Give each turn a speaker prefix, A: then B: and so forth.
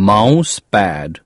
A: mouse pad.